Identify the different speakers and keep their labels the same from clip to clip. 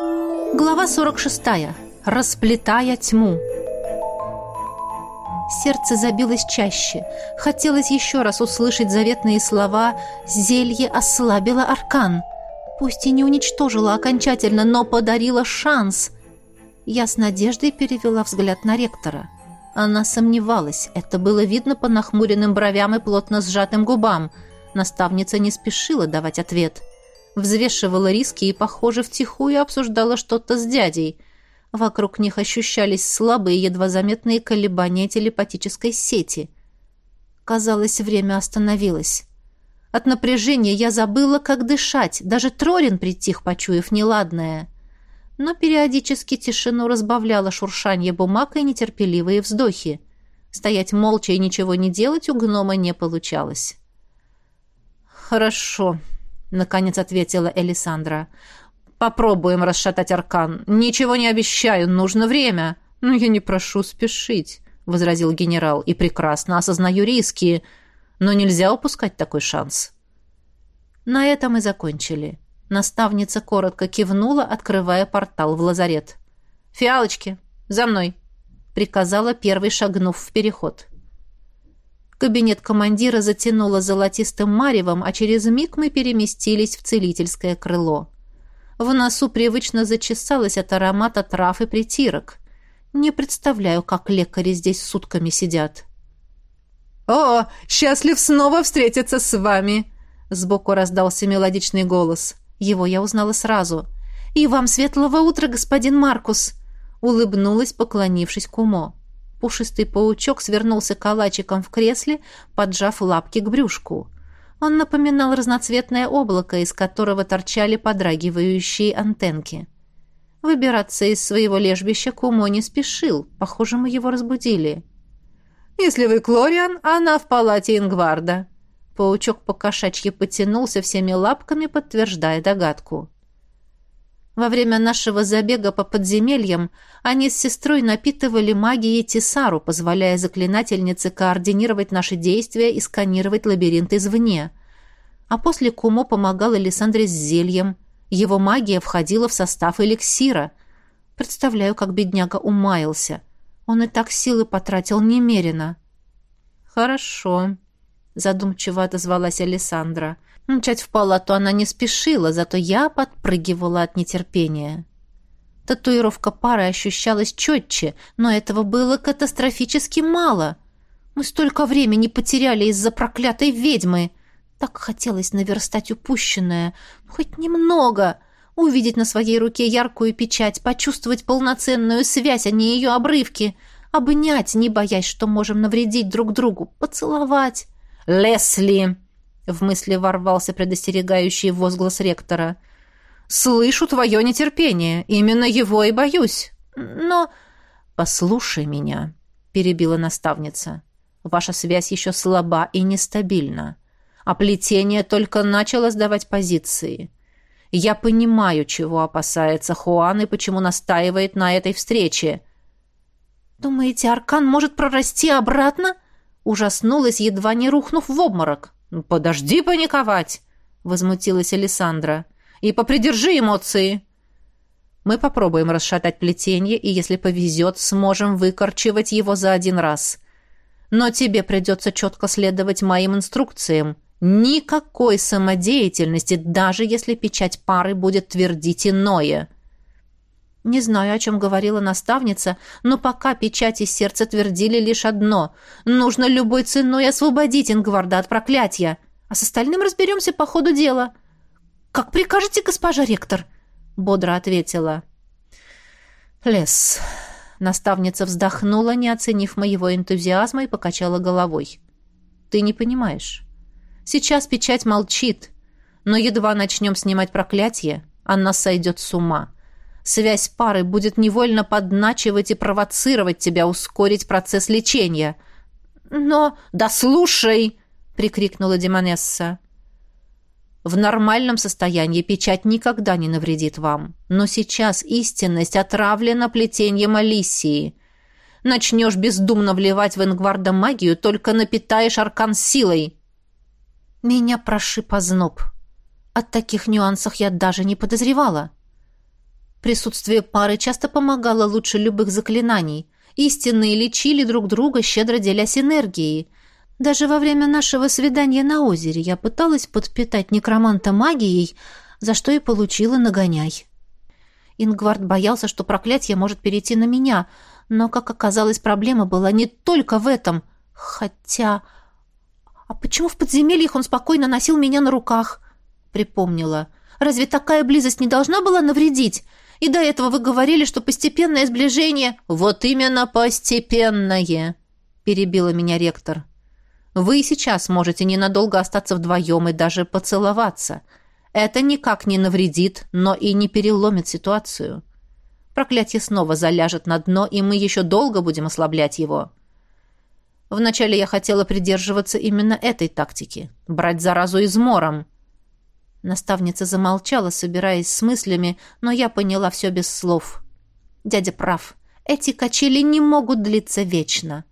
Speaker 1: Глава 46. Расплетая тьму. Сердце забилось чаще. Хотелось еще раз услышать заветные слова «Зелье ослабило аркан». Пусть и не уничтожило окончательно, но подарило шанс. Я с надеждой перевела взгляд на ректора. Она сомневалась. Это было видно по нахмуренным бровям и плотно сжатым губам. Наставница не спешила давать ответ. Взвешивала риски и, похоже, втихую обсуждала что-то с дядей. Вокруг них ощущались слабые, едва заметные колебания телепатической сети. Казалось, время остановилось. От напряжения я забыла, как дышать. Даже Трорин притих, почуяв неладное. Но периодически тишину разбавляло шуршание бумаг и нетерпеливые вздохи. Стоять молча и ничего не делать у гнома не получалось. «Хорошо», — наконец ответила Элисандра. «Попробуем расшатать аркан. Ничего не обещаю, нужно время». «Но я не прошу спешить», — возразил генерал, «и прекрасно осознаю риски, но нельзя упускать такой шанс». На этом и закончили. Наставница коротко кивнула, открывая портал в лазарет. «Фиалочки, за мной!» — приказала первый, шагнув в переход. Кабинет командира затянуло золотистым маревом, а через миг мы переместились в целительское крыло. В носу привычно зачесалось от аромата трав и притирок. Не представляю, как лекари здесь сутками сидят.
Speaker 2: «О, счастлив снова встретиться с вами!» Сбоку раздался мелодичный голос.
Speaker 1: Его я узнала сразу. «И вам светлого утра, господин Маркус!» Улыбнулась, поклонившись кумо. Пушистый паучок свернулся калачиком в кресле, поджав лапки к брюшку. Он напоминал разноцветное облако, из которого торчали подрагивающие антенки. Выбираться из своего лежбища Кумо не спешил. Похоже, мы его разбудили.
Speaker 2: «Если вы Клориан, она в палате Ингварда». Паучок покошачьи потянулся всеми лапками, подтверждая догадку.
Speaker 1: Во время нашего забега по подземельям они с сестрой напитывали магией Тисару, позволяя заклинательнице координировать наши действия и сканировать лабиринт извне. А после Кумо помогал Александре с зельем. Его магия входила в состав эликсира. Представляю, как бедняга умаился. Он и так силы потратил немерено.
Speaker 2: «Хорошо», — задумчиво отозвалась Александра. Мчать в палату она не спешила, зато я подпрыгивала от нетерпения.
Speaker 1: Татуировка пары ощущалась четче, но этого было катастрофически мало. Мы столько времени потеряли из-за проклятой ведьмы. Так хотелось наверстать упущенное. Хоть немного. Увидеть на своей руке яркую печать, почувствовать полноценную связь, а не ее обрывки. Обнять, не боясь, что можем навредить друг другу. Поцеловать.
Speaker 2: «Лесли!» В мысли ворвался предостерегающий возглас ректора. «Слышу твое нетерпение. Именно его и боюсь. Но...» «Послушай меня», — перебила наставница. «Ваша связь еще слаба и нестабильна. А плетение только начало сдавать позиции. Я понимаю, чего опасается Хуан и почему настаивает на этой встрече».
Speaker 1: «Думаете, Аркан может прорасти обратно?» Ужаснулась, едва не рухнув в обморок.
Speaker 2: «Подожди паниковать!» — возмутилась Александра. «И попридержи эмоции!» «Мы попробуем расшатать плетение, и, если повезет, сможем выкорчевать его за один раз. Но тебе придется четко следовать моим инструкциям. Никакой самодеятельности, даже если печать пары будет твердить иное!»
Speaker 1: Не знаю, о чем говорила наставница, но пока печати сердца твердили лишь одно. Нужно любой ценой освободить Ингварда от проклятия. А с остальным разберемся по ходу дела. «Как прикажете, госпожа ректор?» — бодро ответила.
Speaker 2: «Лес». Наставница вздохнула, не оценив моего энтузиазма, и покачала головой. «Ты не понимаешь. Сейчас печать молчит, но едва начнем снимать проклятие, она сойдет с ума». Связь пары будет невольно подначивать и провоцировать тебя ускорить процесс лечения. Но... «Да слушай!» — прикрикнула Демонесса. В нормальном состоянии печать никогда не навредит вам. Но сейчас истинность отравлена плетением Алисии. Начнешь бездумно вливать в Ингварда магию, только напитаешь аркан силой.
Speaker 1: Меня прошиб озноб. От таких нюансах я даже не подозревала. Присутствие пары часто помогало лучше любых заклинаний. Истинные лечили друг друга, щедро делясь энергией. Даже во время нашего свидания на озере я пыталась подпитать некроманта магией, за что и получила нагоняй. Ингвард боялся, что проклятие может перейти на меня, но, как оказалось, проблема была не только в этом. Хотя... А почему в подземельях он спокойно носил меня на руках? Припомнила. Разве такая близость не должна была навредить? И до этого вы говорили, что постепенное сближение...
Speaker 2: Вот именно постепенное, перебила меня ректор. Вы и сейчас можете ненадолго остаться вдвоем и даже поцеловаться. Это никак не навредит, но и не переломит ситуацию. Проклятие снова заляжет на дно, и мы еще долго будем ослаблять его. Вначале я хотела придерживаться именно этой тактики — брать заразу измором — Наставница замолчала, собираясь с мыслями, но я поняла все без слов. Дядя прав. Эти качели не могут длиться вечно.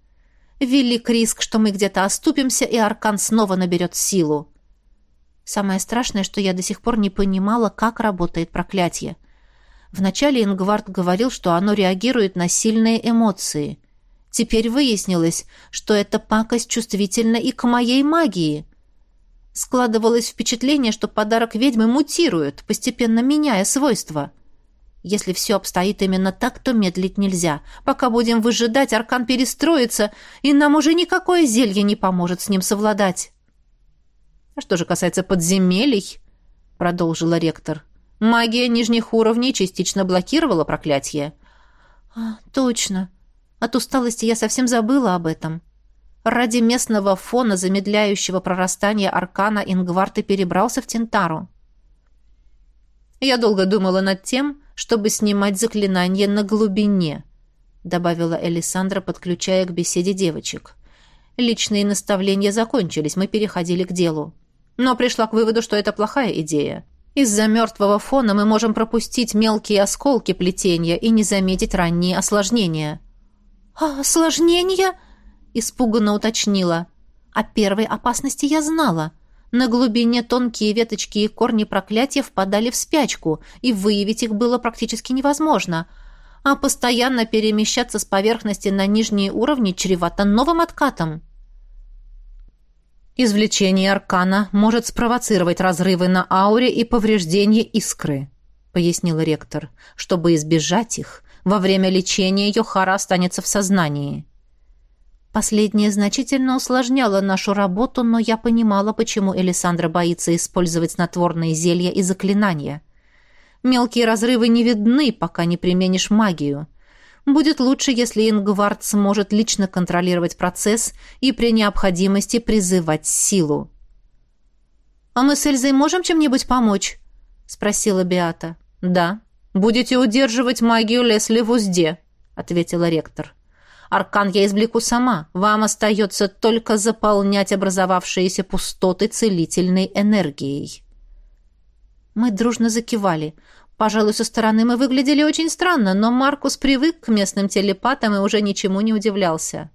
Speaker 2: Велик риск, что мы где-то оступимся, и аркан снова наберет силу. Самое страшное, что я до сих пор не понимала, как работает проклятие. Вначале Ингвард говорил, что оно реагирует на сильные эмоции. Теперь выяснилось, что эта пакость чувствительна и к моей магии — Складывалось впечатление, что подарок ведьмы мутирует, постепенно меняя свойства. Если все обстоит именно так, то медлить нельзя. Пока будем выжидать, аркан перестроится, и нам уже никакое зелье не поможет с ним совладать. «А что же касается подземелий?» — продолжила ректор. «Магия нижних уровней частично блокировала проклятие».
Speaker 1: А, «Точно. От усталости я совсем забыла об этом. Ради местного фона, замедляющего прорастание аркана, Ингвард и перебрался в Тентару.
Speaker 2: «Я долго думала над тем, чтобы снимать заклинание на глубине», добавила Элисандра, подключая к беседе девочек. Личные наставления закончились, мы переходили к делу. Но пришла к выводу, что это плохая идея. Из-за мертвого фона мы можем пропустить мелкие осколки плетения и не заметить ранние осложнения.
Speaker 1: «А осложнения?» Испуганно уточнила. О первой опасности я знала. На глубине тонкие веточки и корни проклятия впадали в спячку, и выявить их было практически невозможно. А постоянно перемещаться с поверхности на нижние уровни чревато новым откатом.
Speaker 2: Извлечение аркана может спровоцировать разрывы на ауре и повреждение искры, пояснил ректор. Чтобы избежать их, во время лечения Йохара останется в сознании.
Speaker 1: Последнее значительно усложняло нашу работу, но я понимала, почему Элисандра боится использовать снотворные зелья и заклинания. Мелкие разрывы не видны, пока не применишь магию. Будет лучше, если Ингвард сможет лично контролировать процесс и при необходимости призывать силу.
Speaker 2: «А мы с Эльзой можем чем-нибудь помочь?» — спросила Беата. «Да. Будете удерживать магию Лесли в узде», — ответила ректор. Аркан я извлеку сама. Вам остается только заполнять образовавшиеся пустоты целительной энергией».
Speaker 1: Мы дружно закивали. Пожалуй, со стороны мы выглядели очень странно, но Маркус привык к местным телепатам и уже ничему не удивлялся.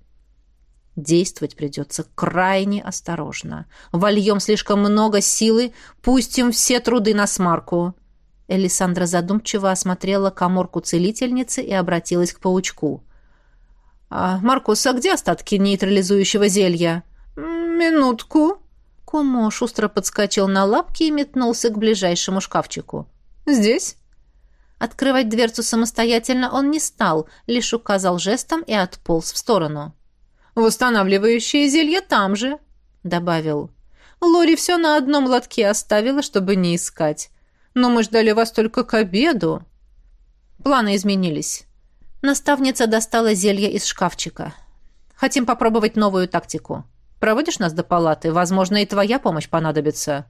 Speaker 2: Действовать придется крайне осторожно. Вольем слишком много силы, пустим все труды на смарку.
Speaker 1: Элисандра задумчиво осмотрела коморку целительницы и обратилась к паучку.
Speaker 2: «А, Маркус, а где остатки нейтрализующего зелья?»
Speaker 1: «Минутку». Кумо шустро подскочил на лапки и метнулся к ближайшему шкафчику.
Speaker 2: «Здесь?»
Speaker 1: Открывать дверцу самостоятельно он не стал, лишь указал жестом и отполз в сторону.
Speaker 2: «Восстанавливающее зелье там же», — добавил. «Лори все на одном лотке оставила, чтобы не искать. Но мы ждали вас только к обеду». Планы изменились.
Speaker 1: Наставница достала зелье из шкафчика.
Speaker 2: «Хотим попробовать новую тактику. Проводишь нас до палаты? Возможно, и твоя помощь понадобится».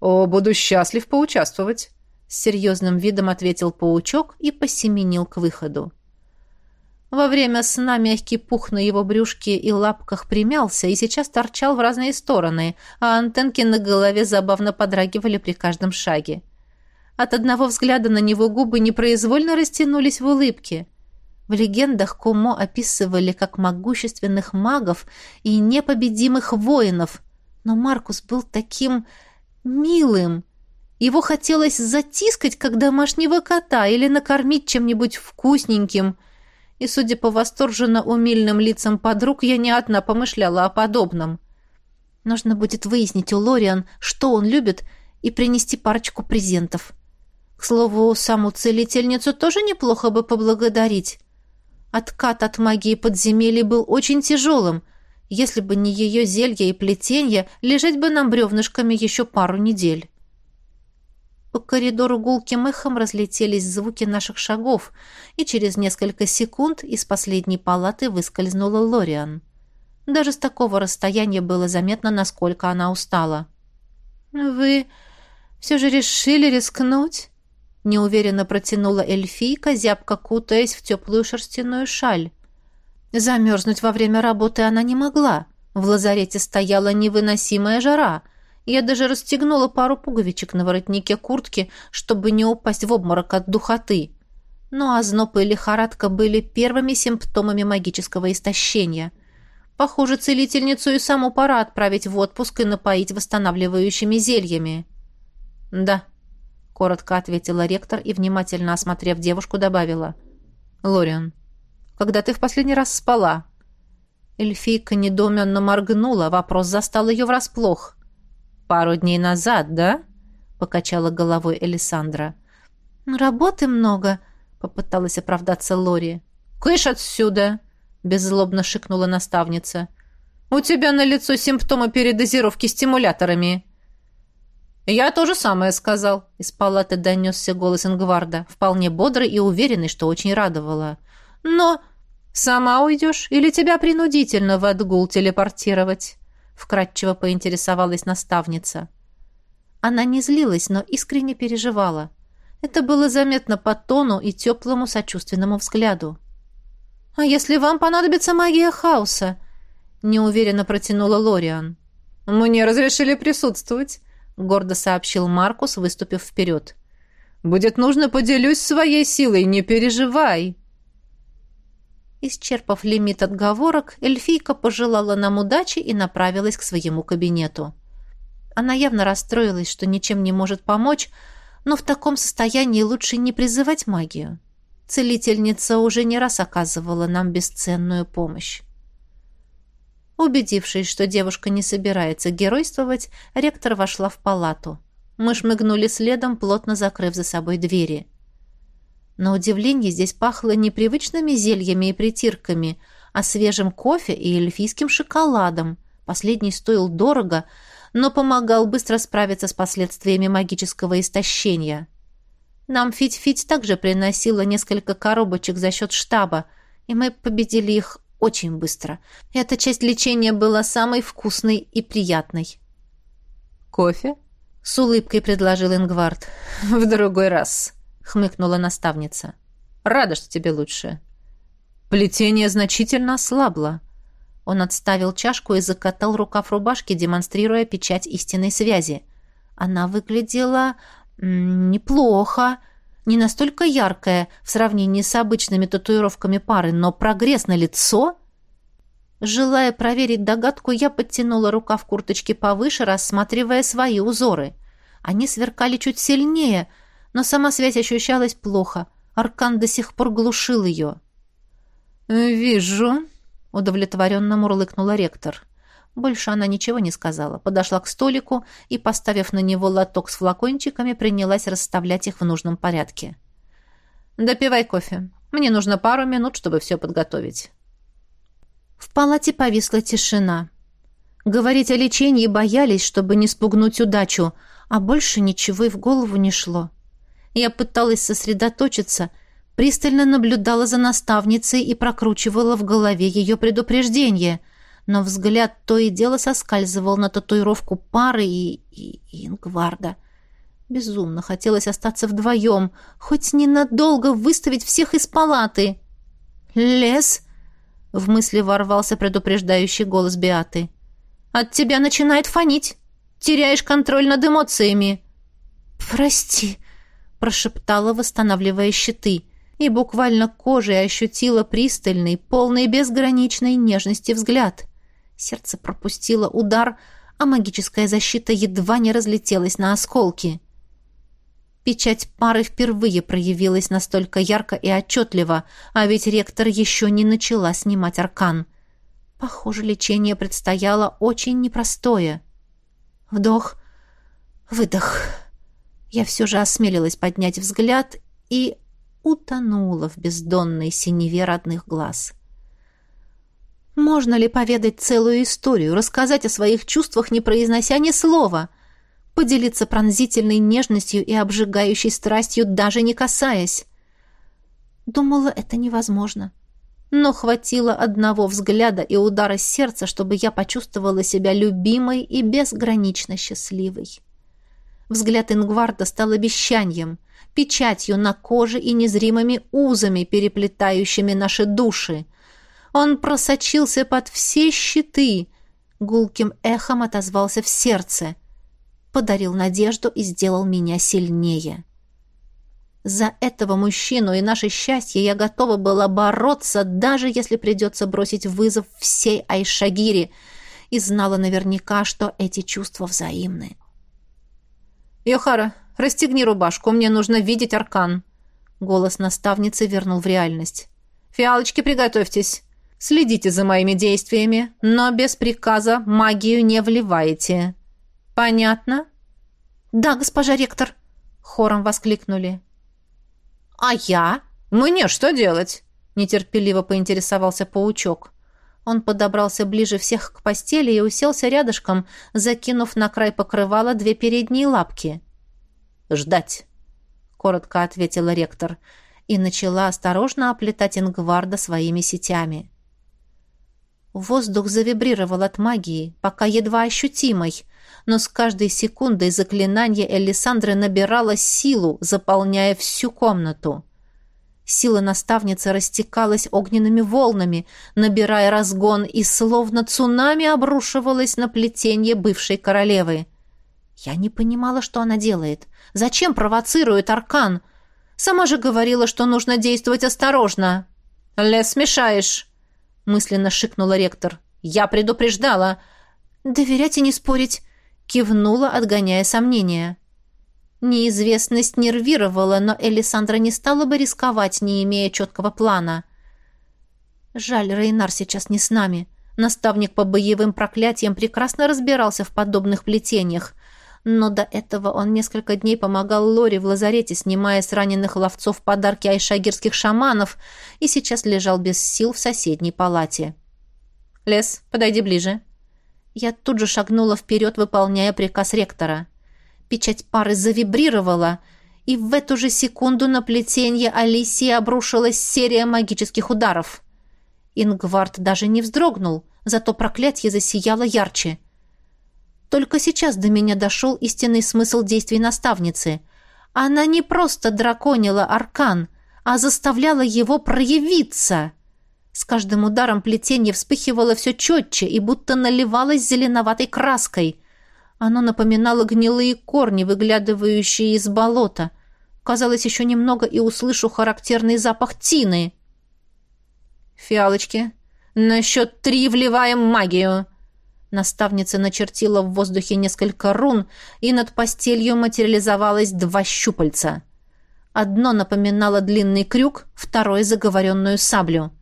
Speaker 2: «О, буду счастлив поучаствовать», — с серьезным видом ответил паучок и посеменил к выходу.
Speaker 1: Во время сна мягкий пух на его брюшке и лапках примялся и сейчас торчал в разные стороны, а антенки на голове забавно подрагивали при каждом шаге. От одного взгляда на него губы непроизвольно растянулись в улыбке. В легендах Кумо описывали как могущественных магов и непобедимых воинов, но Маркус был таким милым.
Speaker 2: Его хотелось затискать, как домашнего кота, или накормить чем-нибудь вкусненьким. И, судя по восторженно умильным лицам подруг, я не одна помышляла о подобном. Нужно будет выяснить у Лориан, что он любит, и принести парочку презентов. К слову, саму целительницу тоже неплохо бы поблагодарить. Откат от магии подземелья был очень тяжелым. Если бы не ее зелья и плетенья, лежать бы нам бревнышками еще пару недель. По коридору гулким эхом разлетелись звуки наших шагов, и через несколько секунд из последней палаты выскользнула Лориан. Даже с такого расстояния было заметно, насколько она устала. «Вы все же решили рискнуть?» Неуверенно протянула эльфийка, зябко кутаясь в теплую шерстяную шаль. Замерзнуть во время работы она не могла. В лазарете стояла невыносимая жара. Я даже расстегнула пару пуговичек на воротнике куртки, чтобы не упасть в обморок от духоты. Но озноб и лихорадка были первыми симптомами магического истощения. Похоже, целительницу и саму пора отправить в отпуск и напоить восстанавливающими зельями. «Да», коротко ответила ректор и, внимательно осмотрев девушку, добавила. «Лориан, когда ты в последний раз спала?» Эльфийка недоуменно моргнула, вопрос застал ее врасплох. «Пару дней назад, да?» — покачала головой Элисандра. «Работы много», — попыталась оправдаться Лори. «Кыш отсюда!» — беззлобно шикнула наставница. «У тебя на лицо симптомы передозировки стимуляторами». «Я то же самое сказал», — из палаты донесся голос Ингварда, вполне бодрый и уверенный, что очень радовало. «Но сама уйдешь или тебя принудительно в отгул телепортировать?» — вкратчиво поинтересовалась наставница. Она не злилась, но искренне переживала. Это было заметно по тону и теплому сочувственному взгляду. «А если вам понадобится магия хаоса?» — неуверенно протянула Лориан. «Мне разрешили присутствовать», — гордо сообщил Маркус, выступив вперед. «Будет нужно, поделюсь своей силой, не переживай!» Исчерпав лимит отговорок, эльфийка пожелала нам удачи и направилась к своему кабинету. Она явно расстроилась, что ничем не может помочь, но в таком состоянии лучше не призывать магию. Целительница уже не раз оказывала нам бесценную помощь. Убедившись, что девушка не собирается геройствовать, ректор вошла в палату. Мы шмыгнули следом, плотно закрыв за собой двери. На удивление здесь пахло не привычными зельями и притирками, а свежим кофе и эльфийским шоколадом. Последний стоил дорого, но помогал быстро справиться с последствиями магического истощения. Нам Фить-Фить также приносила несколько коробочек за счет штаба, и мы победили их очень быстро. Эта часть лечения была самой вкусной и приятной. «Кофе?» — с улыбкой предложил Ингвард. «В другой раз», — хмыкнула наставница. «Рада, что тебе лучше». Плетение значительно ослабло. Он отставил чашку и закатал рукав рубашки, демонстрируя печать истинной связи. Она выглядела неплохо, не настолько яркая в сравнении с обычными татуировками пары, но прогресс на лицо... Желая проверить догадку, я подтянула рукав курточки повыше, рассматривая свои узоры. Они сверкали чуть сильнее, но сама связь ощущалась плохо. Аркан до сих пор глушил ее. «Вижу», — удовлетворенно мурлыкнула ректор. Больше она ничего не сказала. Подошла к столику и, поставив на него лоток с флакончиками, принялась расставлять их в нужном порядке. «Допивай кофе. Мне нужно пару минут, чтобы все подготовить». В палате повисла тишина. Говорить о лечении боялись, чтобы не спугнуть удачу, а больше ничего и в голову не шло. Я пыталась сосредоточиться, пристально наблюдала за наставницей и прокручивала в голове ее предупреждение — но взгляд то и дело соскальзывал на татуировку пары и, и, и Ингварда. Безумно хотелось остаться вдвоем, хоть ненадолго выставить всех из палаты. «Лес!» — в мысли ворвался предупреждающий голос Биаты. «От тебя начинает фонить. Теряешь контроль над эмоциями». «Прости», — прошептала, восстанавливая щиты, и буквально кожей ощутила пристальный, полный безграничной нежности взгляд — Сердце пропустило удар, а магическая защита едва не разлетелась на осколки. Печать пары впервые проявилась настолько ярко и отчетливо, а ведь ректор еще не начала снимать аркан. Похоже, лечение предстояло очень непростое. Вдох, выдох. Я все же осмелилась поднять взгляд и утонула в бездонной синеве родных глаз. Можно ли поведать целую историю, рассказать о своих чувствах, не произнося ни слова? поделиться пронзительной нежностью и обжигающей страстью, даже не касаясь. Думала, это невозможно. Но хватило одного взгляда и удара сердца, чтобы я почувствовала себя любимой и безгранично счастливой. Взгляд Ингварда стал обещанием, печатью на коже и незримыми узами, переплетающими наши души. Он просочился под все щиты, гулким эхом отозвался в сердце — подарил надежду и сделал меня сильнее. За этого мужчину и наше счастье я готова была бороться, даже если придется бросить вызов всей Айшагире, и знала наверняка, что эти чувства взаимны. «Йохара, расстегни рубашку, мне нужно видеть аркан», — голос наставницы вернул в реальность. «Фиалочки, приготовьтесь. Следите за моими действиями, но без приказа магию не вливаете». «Понятно?»
Speaker 1: «Да, госпожа ректор!» — хором воскликнули.
Speaker 2: «А я? Мне что делать?» — нетерпеливо поинтересовался паучок. Он подобрался ближе всех к постели и уселся рядышком, закинув на край покрывала две передние лапки. «Ждать», — коротко ответила ректор, и начала осторожно оплетать Ингварда своими сетями. Воздух завибрировал от магии, пока едва ощутимой — но с каждой секундой заклинание Элисандры набирало силу, заполняя всю комнату. Сила наставницы растекалась огненными волнами, набирая разгон, и словно цунами обрушивалась на плетение бывшей королевы. Я не понимала, что она делает. Зачем провоцирует Аркан? Сама же говорила, что нужно действовать осторожно. «Лес смешаешь!» — мысленно шикнула ректор. «Я предупреждала!» «Доверять и не спорить кивнула, отгоняя сомнения. Неизвестность нервировала, но Элисандра не стала бы рисковать, не имея четкого плана. Жаль, Рейнар сейчас не с нами. Наставник по боевым проклятиям прекрасно разбирался в подобных плетениях, но до этого он несколько дней помогал Лоре в лазарете, снимая с раненых ловцов подарки айшагирских шаманов, и сейчас лежал без сил в соседней палате. «Лес, подойди ближе», я тут же шагнула вперед, выполняя приказ ректора. Печать пары завибрировала, и в эту же секунду на плетенье Алисии обрушилась серия магических ударов. Ингвард даже не вздрогнул, зато проклятье засияло ярче. Только сейчас до меня дошел истинный смысл действий наставницы. Она не просто драконила аркан, а заставляла его проявиться. С каждым ударом плетение вспыхивало все четче и будто наливалось зеленоватой краской. Оно напоминало гнилые корни, выглядывающие из болота. Казалось, еще немного и услышу характерный запах тины. «Фиалочки, на счет три вливаем магию!» Наставница начертила в воздухе несколько рун, и над постелью материализовалось два щупальца. Одно напоминало длинный крюк, второе — заговоренную саблю.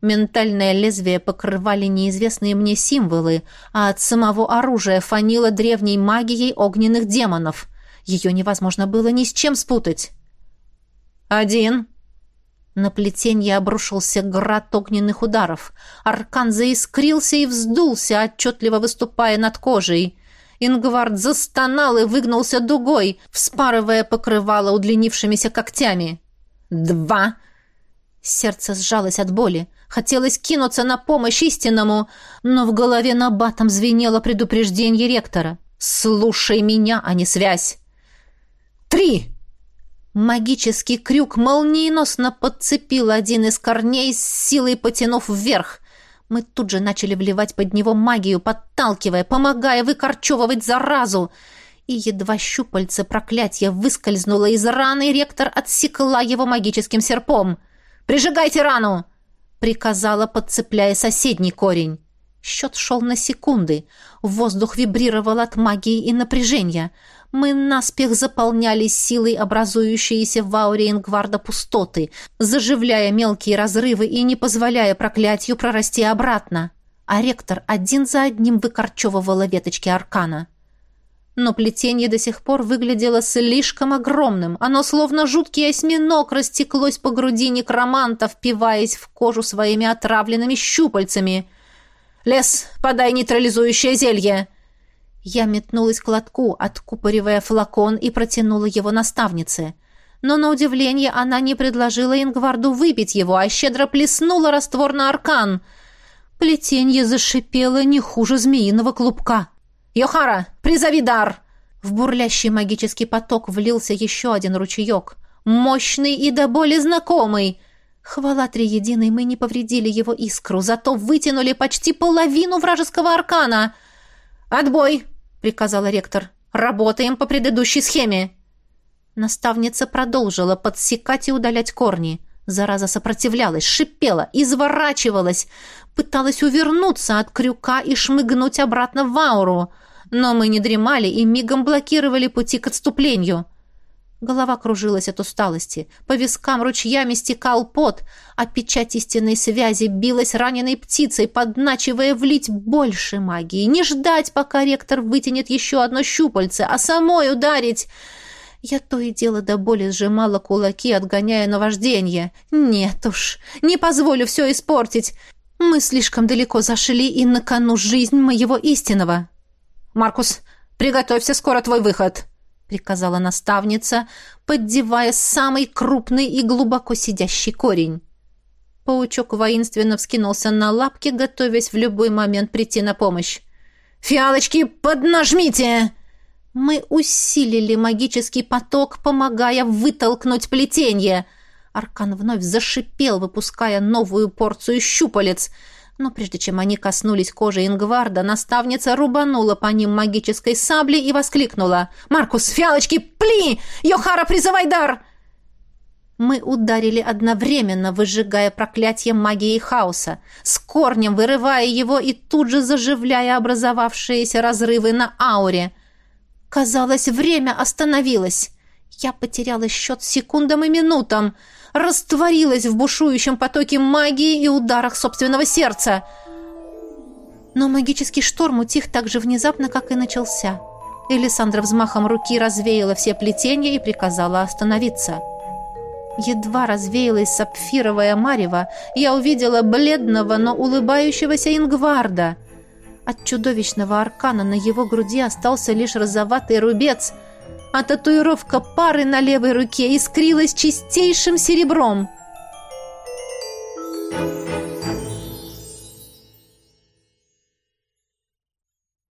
Speaker 2: Ментальное лезвие покрывали неизвестные мне символы, а от самого оружия фанило древней магией огненных демонов. Ее невозможно было ни с чем спутать. «Один!» На плетенье обрушился град огненных ударов. Аркан заискрился и вздулся, отчетливо выступая над кожей. Ингвард застонал и выгнулся дугой, вспарывая покрывало удлинившимися когтями. «Два!» Сердце сжалось от боли. Хотелось кинуться на помощь истинному, но в голове на батом звенело предупреждение ректора. «Слушай меня, а не связь!» «Три!» Магический крюк молниеносно подцепил один из корней, с силой потянув вверх. Мы тут же начали вливать под него магию, подталкивая, помогая выкорчевывать заразу. И едва щупальце проклятия выскользнуло из раны, ректор отсекла его магическим серпом. «Прижигайте рану!» приказала, подцепляя соседний корень. Счет шел на секунды. Воздух вибрировал от магии и напряжения.
Speaker 1: Мы наспех заполняли силой образующиеся в ауре Ингварда пустоты, заживляя мелкие разрывы и не позволяя проклятию прорасти обратно. А ректор один за одним выкорчевывала веточки аркана. Но плетение до сих пор выглядело слишком огромным. Оно словно жуткий осьминог растеклось по груди некроманта, впиваясь в кожу своими отравленными щупальцами. «Лес, подай нейтрализующее зелье!» Я метнулась к лотку, откупоривая флакон и протянула его наставнице. Но, на удивление, она не предложила Ингварду выпить его, а щедро плеснула раствор на аркан. Плетенье зашипело не хуже змеиного клубка. «Йохара, призови дар!» В бурлящий магический поток влился еще один ручеек. Мощный и до боли знакомый. Хвала Триединой, мы не повредили его искру, зато вытянули почти половину вражеского аркана. «Отбой!» — приказала ректор. «Работаем по предыдущей схеме!» Наставница продолжила подсекать и удалять корни. Зараза сопротивлялась, шипела, изворачивалась, пыталась увернуться от крюка и шмыгнуть обратно в ауру — но мы не дремали и мигом блокировали пути к отступлению. Голова кружилась от усталости, по вискам ручьями стекал пот, а печать истинной связи билась раненой птицей, подначивая влить больше магии, не ждать, пока ректор вытянет еще одно щупальце, а самой ударить... Я то и дело до боли сжимала кулаки, отгоняя наваждение. Нет уж, не позволю все испортить. Мы слишком далеко зашли, и на кону жизнь моего истинного. «Маркус, приготовься, скоро твой выход!» — приказала наставница, поддевая самый крупный и глубоко сидящий корень. Паучок воинственно вскинулся на лапки, готовясь в любой момент прийти на помощь. «Фиалочки, поднажмите!» Мы усилили магический поток, помогая вытолкнуть плетенье. Аркан вновь зашипел, выпуская новую порцию щупалец — но прежде чем они коснулись кожи Ингварда, наставница рубанула по ним магической саблей и воскликнула. «Маркус, фиалочки, пли! Йохара, призывай дар!» Мы ударили одновременно, выжигая проклятие магии хаоса, с корнем вырывая его и тут же заживляя образовавшиеся разрывы на ауре. Казалось, время остановилось. Я потеряла счет секундам и минутам — растворилась в бушующем потоке магии и ударах собственного сердца. Но магический шторм утих так же внезапно, как и начался. Элисандра взмахом руки развеяла все плетения и приказала остановиться. Едва развеялась сапфировая марево, я увидела бледного, но улыбающегося Ингварда. От чудовищного аркана на его груди остался лишь розоватый рубец — а татуировка пары на левой руке искрилась чистейшим серебром. Thank you.